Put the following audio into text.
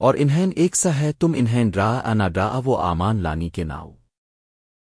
اور انہیں ایک سا ہے تم انہیں ڈرا انا ڈرا وہ آمان لانی کے ناؤ۔